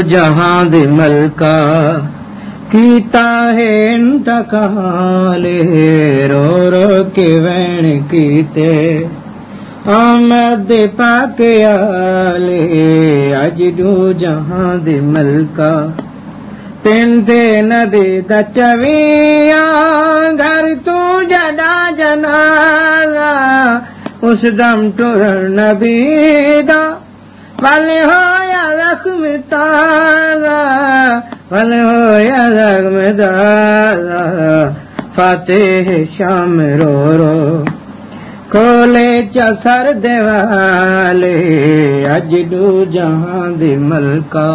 جہاں دی ملکا کیتا ہے انتقال، رو رو کے وین کیتے۔ آمد پاک آلے اج دو جہاں دی ملکا پندے نبی دا چویا گھر تو جدا جنا اس دم ٹر نبی دا۔ پل ہویا زخم تازہ پل ہویا زخم تازہ۔ فاتح شام رو رو۔ کھولے چسر دیوالے اج دو جہاں دی ملکا